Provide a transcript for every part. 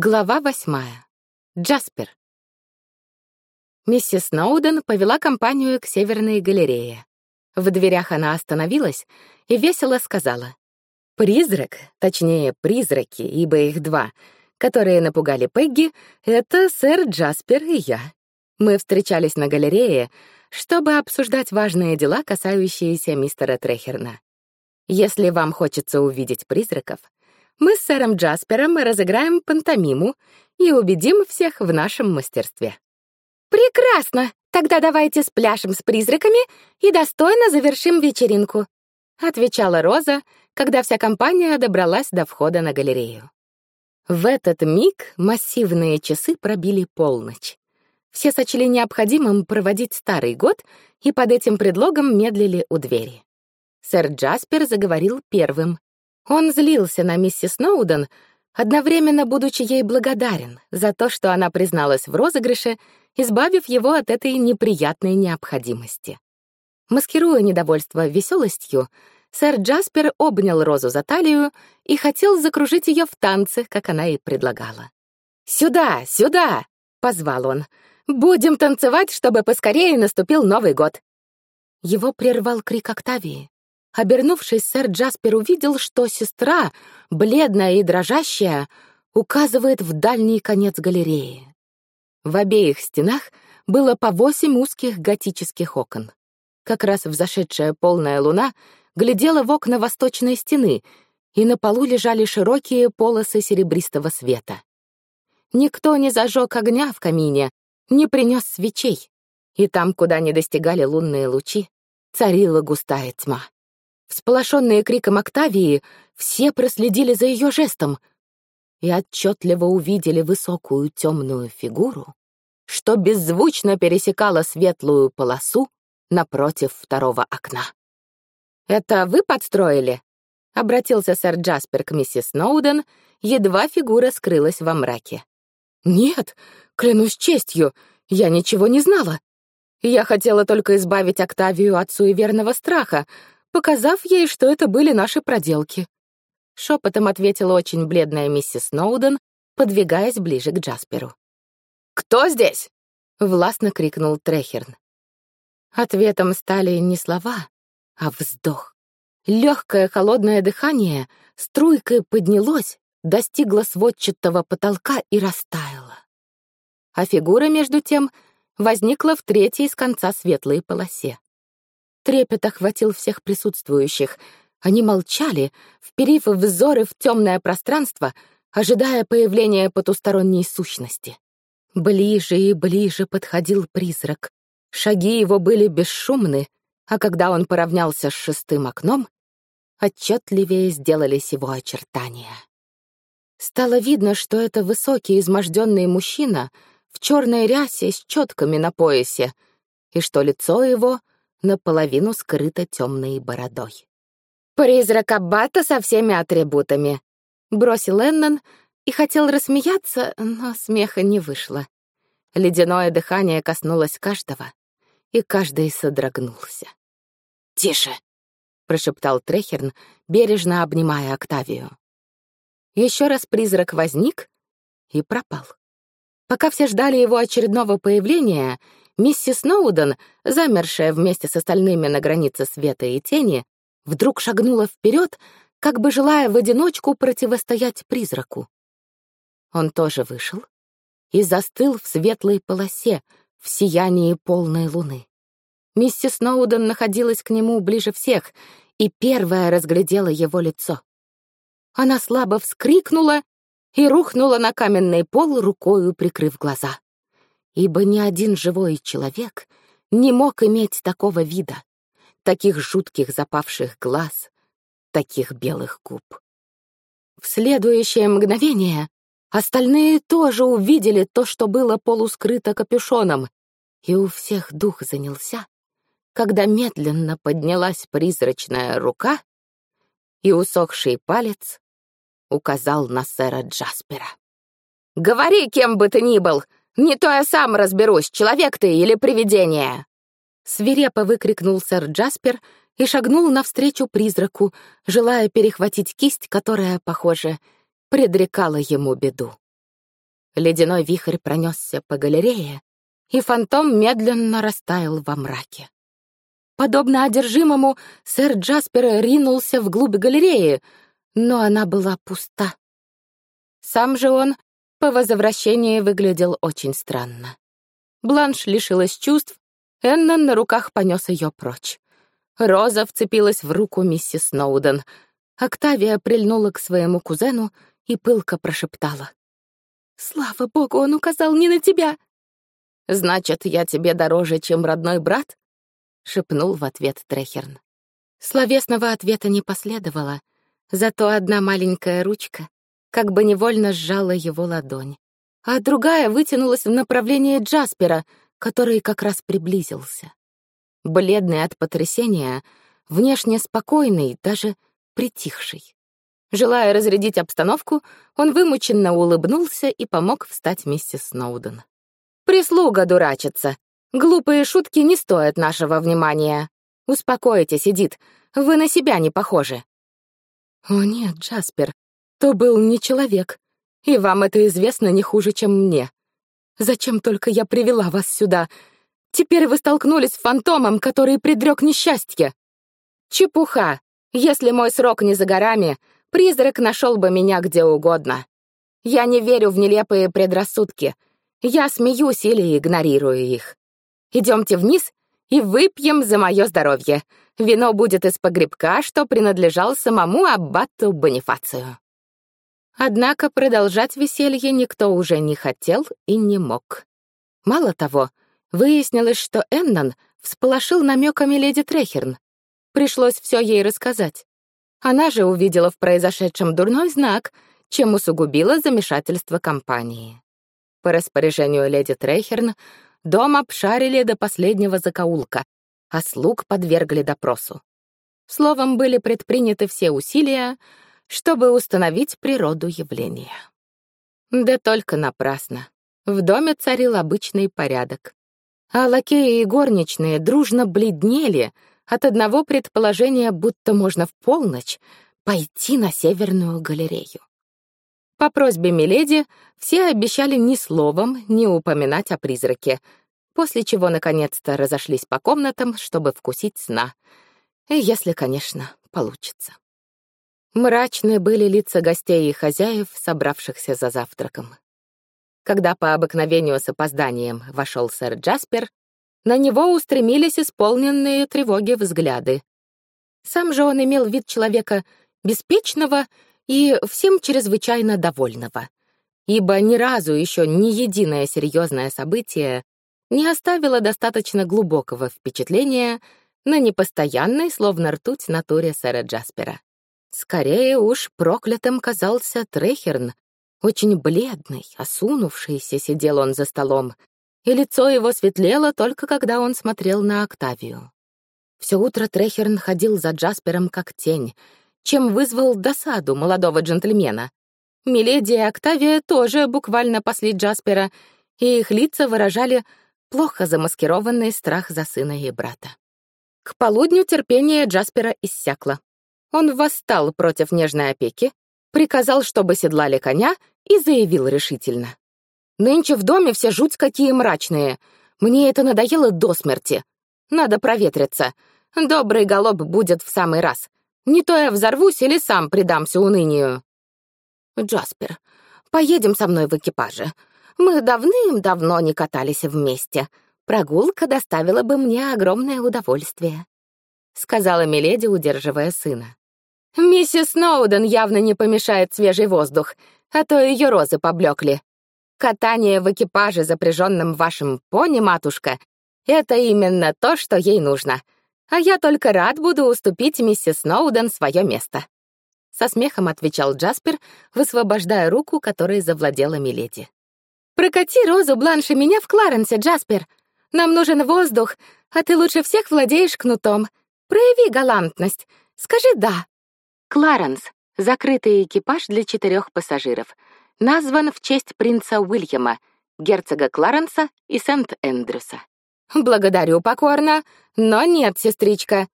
Глава восьмая. Джаспер. Миссис Сноуден повела компанию к Северной галерее. В дверях она остановилась и весело сказала. «Призрак, точнее, призраки, ибо их два, которые напугали Пегги, это сэр Джаспер и я. Мы встречались на галерее, чтобы обсуждать важные дела, касающиеся мистера Трехерна. Если вам хочется увидеть призраков, мы с сэром Джаспером разыграем пантомиму и убедим всех в нашем мастерстве. «Прекрасно! Тогда давайте спляшем с призраками и достойно завершим вечеринку», отвечала Роза, когда вся компания добралась до входа на галерею. В этот миг массивные часы пробили полночь. Все сочли необходимым проводить старый год и под этим предлогом медлили у двери. Сэр Джаспер заговорил первым, он злился на миссис Сноуден, одновременно будучи ей благодарен за то, что она призналась в розыгрыше, избавив его от этой неприятной необходимости. Маскируя недовольство веселостью, сэр Джаспер обнял Розу за талию и хотел закружить ее в танце, как она и предлагала. «Сюда, сюда!» — позвал он. «Будем танцевать, чтобы поскорее наступил Новый год!» Его прервал крик Октавии. Обернувшись, сэр Джаспер увидел, что сестра, бледная и дрожащая, указывает в дальний конец галереи. В обеих стенах было по восемь узких готических окон. Как раз взошедшая полная луна глядела в окна восточной стены, и на полу лежали широкие полосы серебристого света. Никто не зажег огня в камине, не принес свечей, и там, куда не достигали лунные лучи, царила густая тьма. Всполошенные криком Октавии, все проследили за ее жестом и отчетливо увидели высокую темную фигуру, что беззвучно пересекала светлую полосу напротив второго окна. «Это вы подстроили?» — обратился сэр Джаспер к миссис Сноуден, едва фигура скрылась во мраке. «Нет, клянусь честью, я ничего не знала. Я хотела только избавить Октавию от суеверного страха, показав ей, что это были наши проделки. Шепотом ответила очень бледная миссис Сноуден, подвигаясь ближе к Джасперу. «Кто здесь?» — властно крикнул Трехерн. Ответом стали не слова, а вздох. Легкое холодное дыхание струйкой поднялось, достигло сводчатого потолка и растаяло. А фигура, между тем, возникла в третьей с конца светлой полосе. Трепет охватил всех присутствующих. Они молчали, вперив взоры в темное пространство, ожидая появления потусторонней сущности. Ближе и ближе подходил призрак. Шаги его были бесшумны, а когда он поравнялся с шестым окном, отчетливее сделались его очертания. Стало видно, что это высокий изможденный мужчина в черной рясе с четками на поясе, и что лицо его наполовину скрыта темной бородой. «Призрак Аббата со всеми атрибутами», — бросил Эннон и хотел рассмеяться, но смеха не вышло. Ледяное дыхание коснулось каждого, и каждый содрогнулся. «Тише!» — прошептал Трехерн, бережно обнимая Октавию. Еще раз призрак возник и пропал. Пока все ждали его очередного появления, Миссис Сноуден, замершая вместе с остальными на границе света и тени, вдруг шагнула вперед, как бы желая в одиночку противостоять призраку. Он тоже вышел и застыл в светлой полосе, в сиянии полной луны. Миссис Сноуден находилась к нему ближе всех и первая разглядела его лицо. Она слабо вскрикнула и рухнула на каменный пол, рукою прикрыв глаза ибо ни один живой человек не мог иметь такого вида, таких жутких запавших глаз, таких белых губ. В следующее мгновение остальные тоже увидели то, что было полускрыто капюшоном, и у всех дух занялся, когда медленно поднялась призрачная рука, и усохший палец указал на сэра Джаспера. «Говори, кем бы ты ни был, «Не то я сам разберусь, человек ты или привидение!» Свирепо выкрикнул сэр Джаспер и шагнул навстречу призраку, желая перехватить кисть, которая, похоже, предрекала ему беду. Ледяной вихрь пронесся по галерее, и фантом медленно растаял во мраке. Подобно одержимому, сэр Джаспер ринулся вглубь галереи, но она была пуста. Сам же он по возвращении выглядел очень странно. Бланш лишилась чувств, Эннон на руках понес ее прочь. Роза вцепилась в руку миссис Сноуден. Октавия прильнула к своему кузену и пылко прошептала. «Слава богу, он указал не на тебя!» «Значит, я тебе дороже, чем родной брат?» — шепнул в ответ Трехерн. Словесного ответа не последовало, зато одна маленькая ручка как бы невольно сжала его ладонь, а другая вытянулась в направлении Джаспера, который как раз приблизился. Бледный от потрясения, внешне спокойный, даже притихший. Желая разрядить обстановку, он вымученно улыбнулся и помог встать миссис Сноуден. «Прислуга дурачится. Глупые шутки не стоят нашего внимания. Успокойтесь, Эдит, вы на себя не похожи». «О нет, Джаспер, то был не человек, и вам это известно не хуже, чем мне. Зачем только я привела вас сюда? Теперь вы столкнулись с фантомом, который предрек несчастье. Чепуха. Если мой срок не за горами, призрак нашел бы меня где угодно. Я не верю в нелепые предрассудки. Я смеюсь или игнорирую их. Идемте вниз и выпьем за мое здоровье. Вино будет из погребка, что принадлежал самому аббату Бонифацию. Однако продолжать веселье никто уже не хотел и не мог. Мало того, выяснилось, что Эннон всполошил намеками леди Трехерн. Пришлось все ей рассказать. Она же увидела в произошедшем дурной знак, чем усугубила замешательство компании. По распоряжению леди Трейхерн дом обшарили до последнего закоулка, а слуг подвергли допросу. Словом, были предприняты все усилия, чтобы установить природу явления. Да только напрасно. В доме царил обычный порядок. А лакеи и горничные дружно бледнели от одного предположения, будто можно в полночь пойти на Северную галерею. По просьбе Миледи все обещали ни словом не упоминать о призраке, после чего наконец-то разошлись по комнатам, чтобы вкусить сна. Если, конечно, получится. Мрачны были лица гостей и хозяев, собравшихся за завтраком. Когда по обыкновению с опозданием вошел сэр Джаспер, на него устремились исполненные тревоги взгляды. Сам же он имел вид человека беспечного и всем чрезвычайно довольного, ибо ни разу еще ни единое серьезное событие не оставило достаточно глубокого впечатления на непостоянной, словно ртуть, натуре сэра Джаспера. Скорее уж проклятым казался Трехерн. Очень бледный, осунувшийся сидел он за столом, и лицо его светлело только когда он смотрел на Октавию. Все утро Трехерн ходил за Джаспером как тень, чем вызвал досаду молодого джентльмена. Миледи и Октавия тоже буквально пасли Джаспера, и их лица выражали плохо замаскированный страх за сына и брата. К полудню терпение Джаспера иссякло. Он восстал против нежной опеки, приказал, чтобы седлали коня, и заявил решительно. «Нынче в доме все жуть какие мрачные. Мне это надоело до смерти. Надо проветриться. Добрый голоб будет в самый раз. Не то я взорвусь или сам предамся унынию». «Джаспер, поедем со мной в экипаже. Мы давным-давно не катались вместе. Прогулка доставила бы мне огромное удовольствие», — сказала Миледи, удерживая сына. Миссис Сноуден явно не помешает свежий воздух, а то ее розы поблекли. Катание в экипаже, запряженном вашим пони, матушка, это именно то, что ей нужно. А я только рад буду уступить миссис Сноуден свое место. Со смехом отвечал Джаспер, высвобождая руку, которой завладела Миледи. «Прокати розу Бланш и меня в Кларенсе, Джаспер. Нам нужен воздух, а ты лучше всех владеешь кнутом. Прояви галантность. Скажи «да». Кларенс — закрытый экипаж для четырех пассажиров. Назван в честь принца Уильяма, герцога Кларенса и Сент-Эндрюса. «Благодарю покорно, но нет, сестричка.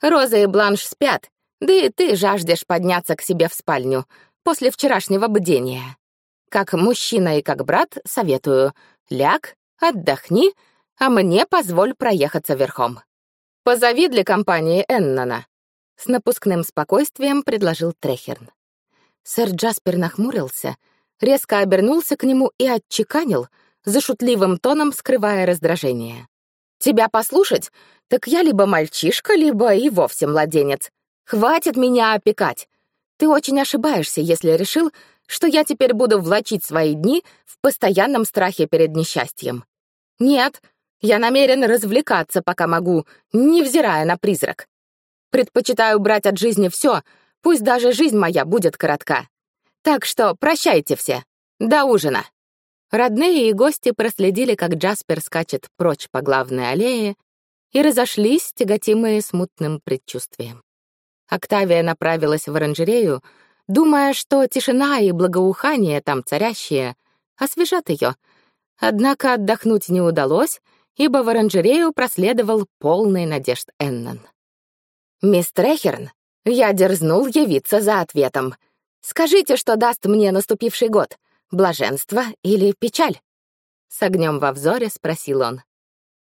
Роза и Бланш спят, да и ты жаждешь подняться к себе в спальню после вчерашнего бдения. Как мужчина и как брат советую, ляг, отдохни, а мне позволь проехаться верхом. Позови для компании Эннона. С напускным спокойствием предложил Трехерн. Сэр Джаспер нахмурился, резко обернулся к нему и отчеканил, за шутливым тоном скрывая раздражение. «Тебя послушать? Так я либо мальчишка, либо и вовсе младенец. Хватит меня опекать. Ты очень ошибаешься, если решил, что я теперь буду влачить свои дни в постоянном страхе перед несчастьем. Нет, я намерен развлекаться, пока могу, невзирая на призрак. Предпочитаю брать от жизни все, пусть даже жизнь моя будет коротка. Так что прощайте все. До ужина. Родные и гости проследили, как Джаспер скачет прочь по главной аллее, и разошлись, тяготимые смутным предчувствием. Октавия направилась в оранжерею, думая, что тишина и благоухание там царящие освежат ее. Однако отдохнуть не удалось, ибо в оранжерею проследовал полный надежд Эннон. «Мисс Трехерн, я дерзнул явиться за ответом. Скажите, что даст мне наступивший год, блаженство или печаль?» С огнем во взоре спросил он.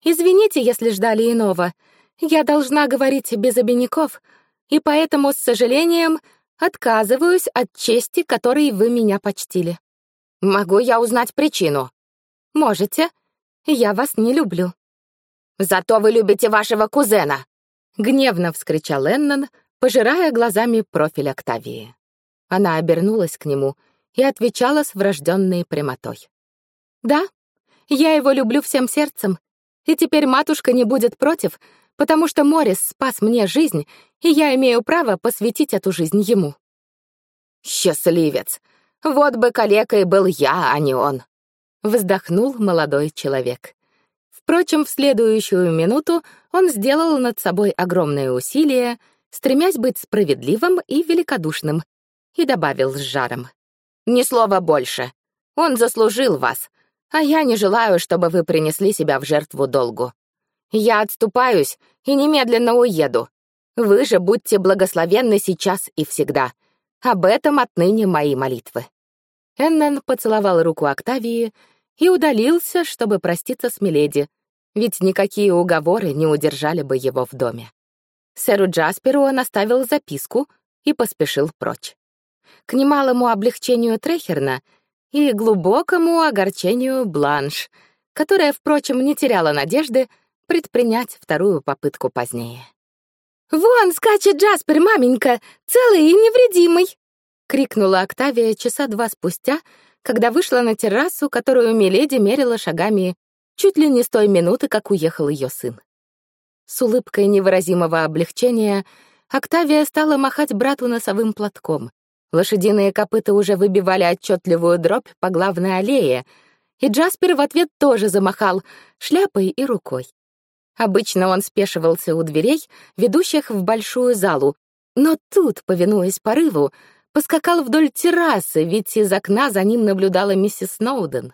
«Извините, если ждали иного. Я должна говорить без обиняков, и поэтому, с сожалением, отказываюсь от чести, которой вы меня почтили. Могу я узнать причину? Можете. Я вас не люблю. Зато вы любите вашего кузена, гневно вскричал Эннон, пожирая глазами профиль Октавии. Она обернулась к нему и отвечала с врожденной прямотой. «Да, я его люблю всем сердцем, и теперь матушка не будет против, потому что Морис спас мне жизнь, и я имею право посвятить эту жизнь ему». «Счастливец! Вот бы калекой был я, а не он!» — вздохнул молодой человек. Впрочем, в следующую минуту он сделал над собой огромное усилие, стремясь быть справедливым и великодушным, и добавил с жаром. «Ни слова больше. Он заслужил вас, а я не желаю, чтобы вы принесли себя в жертву долгу. Я отступаюсь и немедленно уеду. Вы же будьте благословенны сейчас и всегда. Об этом отныне мои молитвы». Эннон поцеловал руку Октавии и удалился, чтобы проститься с Миледи, ведь никакие уговоры не удержали бы его в доме. Сэру Джасперу он оставил записку и поспешил прочь. К немалому облегчению Трехерна и глубокому огорчению Бланш, которая, впрочем, не теряла надежды предпринять вторую попытку позднее. «Вон скачет Джаспер, маменька, целый и невредимый!» — крикнула Октавия часа два спустя, когда вышла на террасу, которую Миледи мерила шагами чуть ли не с той минуты, как уехал ее сын. С улыбкой невыразимого облегчения Октавия стала махать брату носовым платком. Лошадиные копыта уже выбивали отчетливую дробь по главной аллее, и Джаспер в ответ тоже замахал шляпой и рукой. Обычно он спешивался у дверей, ведущих в большую залу, но тут, повинуясь порыву, поскакал вдоль террасы, ведь из окна за ним наблюдала миссис Сноуден.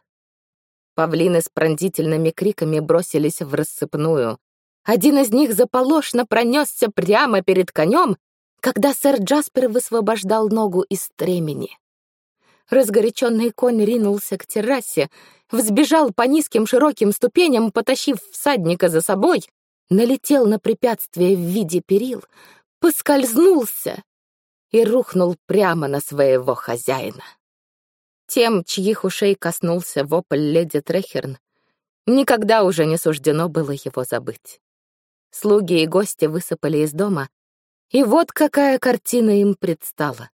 Павлины с пронзительными криками бросились в рассыпную. Один из них заполошно пронесся прямо перед конем, когда сэр Джаспер высвобождал ногу из стремени. Разгоряченный конь ринулся к террасе, взбежал по низким широким ступеням, потащив всадника за собой, налетел на препятствие в виде перил, поскользнулся и рухнул прямо на своего хозяина. Тем, чьих ушей коснулся вопль леди Трехерн, никогда уже не суждено было его забыть. Слуги и гости высыпали из дома, и вот какая картина им предстала.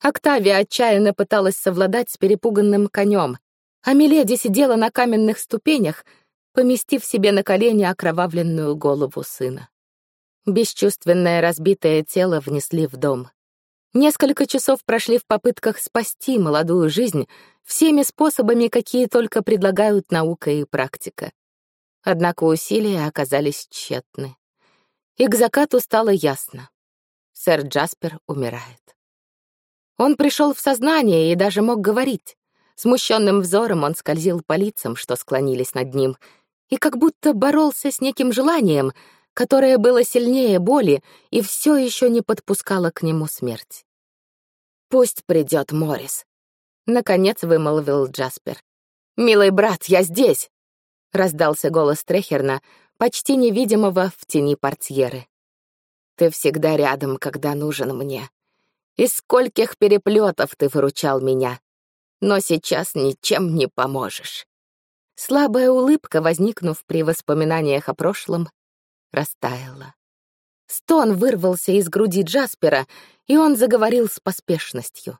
Октавия отчаянно пыталась совладать с перепуганным конем, а Миледи сидела на каменных ступенях, поместив себе на колени окровавленную голову сына. Бесчувственное разбитое тело внесли в дом. Несколько часов прошли в попытках спасти молодую жизнь всеми способами, какие только предлагают наука и практика. Однако усилия оказались тщетны. И к закату стало ясно. Сэр Джаспер умирает. Он пришел в сознание и даже мог говорить. Смущенным взором он скользил по лицам, что склонились над ним, и как будто боролся с неким желанием, которое было сильнее боли и все еще не подпускало к нему смерть. «Пусть придет Морис. Наконец вымолвил Джаспер. «Милый брат, я здесь!» — раздался голос Трехерна, почти невидимого в тени портьеры. «Ты всегда рядом, когда нужен мне. Из скольких переплетов ты выручал меня, но сейчас ничем не поможешь». Слабая улыбка, возникнув при воспоминаниях о прошлом, растаяла. Стон вырвался из груди Джаспера, и он заговорил с поспешностью.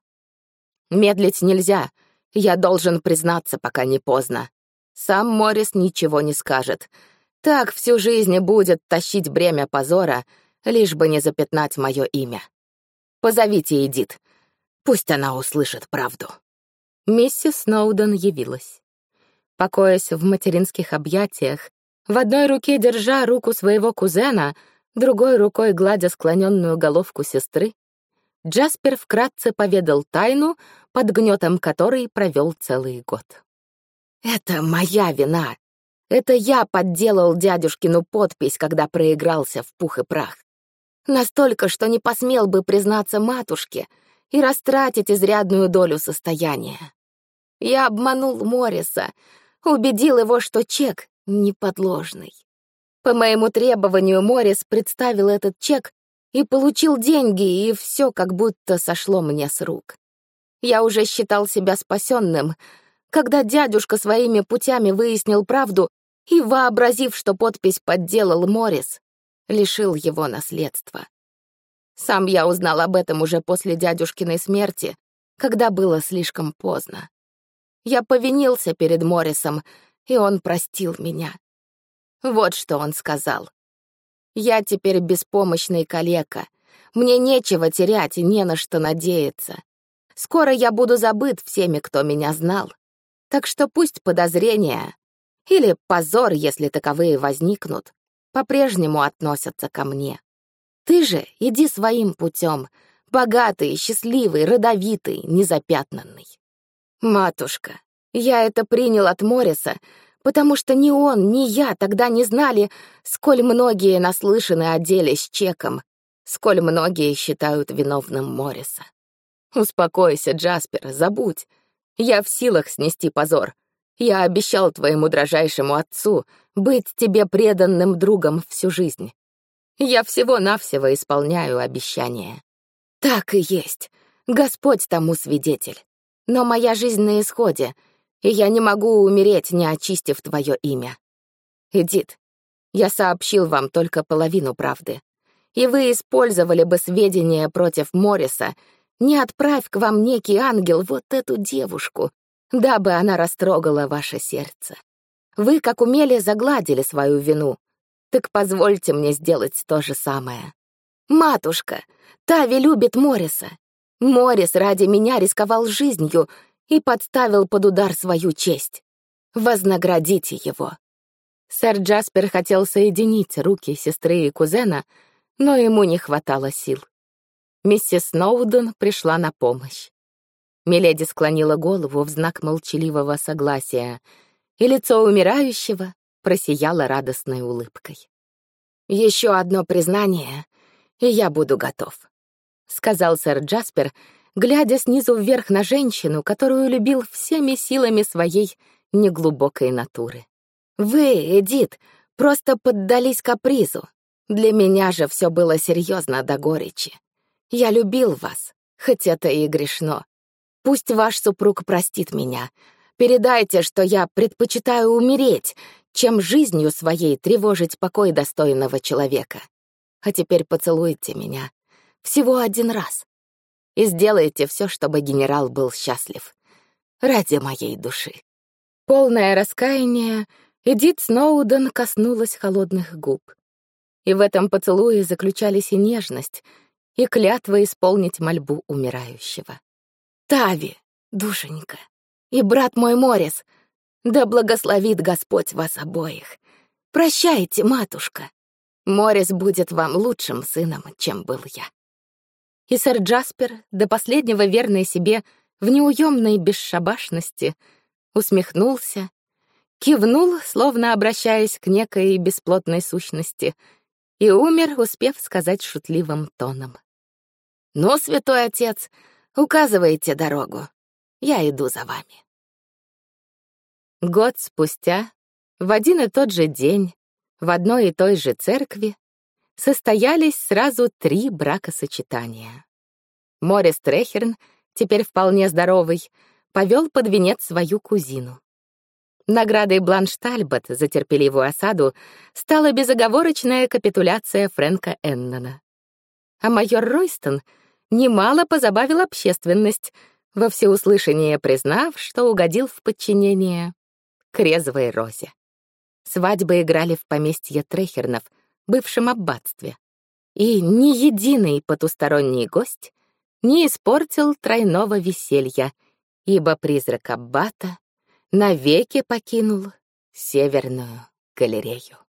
«Медлить нельзя. Я должен признаться, пока не поздно. Сам Моррис ничего не скажет. Так всю жизнь будет тащить бремя позора, лишь бы не запятнать мое имя. Позовите Эдит. Пусть она услышит правду». Миссис Сноуден явилась. Покоясь в материнских объятиях, в одной руке держа руку своего кузена, другой рукой гладя склоненную головку сестры, Джаспер вкратце поведал тайну, под гнетом которой провел целый год. «Это моя вина. Это я подделал дядюшкину подпись, когда проигрался в пух и прах. Настолько, что не посмел бы признаться матушке и растратить изрядную долю состояния. Я обманул Морриса, убедил его, что чек неподложный. По моему требованию Моррис представил этот чек и получил деньги, и все как будто сошло мне с рук. Я уже считал себя спасенным, когда дядюшка своими путями выяснил правду и, вообразив, что подпись подделал Моррис, лишил его наследства. Сам я узнал об этом уже после дядюшкиной смерти, когда было слишком поздно. Я повинился перед Моррисом, и он простил меня. Вот что он сказал. «Я теперь беспомощный калека. Мне нечего терять и не на что надеяться. Скоро я буду забыт всеми, кто меня знал. Так что пусть подозрения или позор, если таковые возникнут, по-прежнему относятся ко мне. Ты же иди своим путем, богатый, счастливый, родовитый, незапятнанный. Матушка, я это принял от Мориса, потому что ни он, ни я тогда не знали, сколь многие наслышаны о деле с чеком, сколь многие считают виновным Мориса. Успокойся, Джаспер, забудь. Я в силах снести позор. Я обещал твоему дрожайшему отцу быть тебе преданным другом всю жизнь. Я всего-навсего исполняю обещание. Так и есть. Господь тому свидетель. Но моя жизнь на исходе, и я не могу умереть, не очистив твое имя. Эдит, я сообщил вам только половину правды, и вы использовали бы сведения против Морриса, не отправь к вам некий ангел вот эту девушку, дабы она растрогала ваше сердце. Вы, как умели, загладили свою вину. Так позвольте мне сделать то же самое. Матушка, Тави любит Морриса. Моррис ради меня рисковал жизнью и подставил под удар свою честь. Вознаградите его. Сэр Джаспер хотел соединить руки сестры и кузена, но ему не хватало сил. Миссис Сноуден пришла на помощь. Миледи склонила голову в знак молчаливого согласия, и лицо умирающего просияло радостной улыбкой. «Еще одно признание, и я буду готов», — сказал сэр Джаспер, глядя снизу вверх на женщину, которую любил всеми силами своей неглубокой натуры. «Вы, Эдит, просто поддались капризу. Для меня же все было серьезно до горечи. Я любил вас, хоть это и грешно. Пусть ваш супруг простит меня. Передайте, что я предпочитаю умереть, чем жизнью своей тревожить покой достойного человека. А теперь поцелуйте меня. Всего один раз. И сделайте все, чтобы генерал был счастлив. Ради моей души. Полное раскаяние, Эдит Сноуден коснулась холодных губ. И в этом поцелуе заключались и нежность, и клятва исполнить мольбу умирающего. Тави, душенька, и брат мой Морис, да благословит Господь вас обоих. Прощайте, матушка. Морис будет вам лучшим сыном, чем был я. И сэр Джаспер, до последнего верный себе в неуемной бесшабашности, усмехнулся, кивнул, словно обращаясь к некой бесплотной сущности, и умер, успев сказать шутливым тоном. «Ну, святой отец, указывайте дорогу. Я иду за вами. Год спустя, в один и тот же день, в одной и той же церкви, состоялись сразу три бракосочетания. Морис Трехерн, теперь вполне здоровый, повел под венец свою кузину. Наградой Бланш Тальбот за терпеливую осаду стала безоговорочная капитуляция Фрэнка Эннона. А майор Ройстон немало позабавил общественность, во всеуслышание признав, что угодил в подчинение к резвой розе. Свадьбы играли в поместье Трехернов, бывшем аббатстве. И ни единый потусторонний гость не испортил тройного веселья, ибо призрак аббата навеки покинул Северную галерею.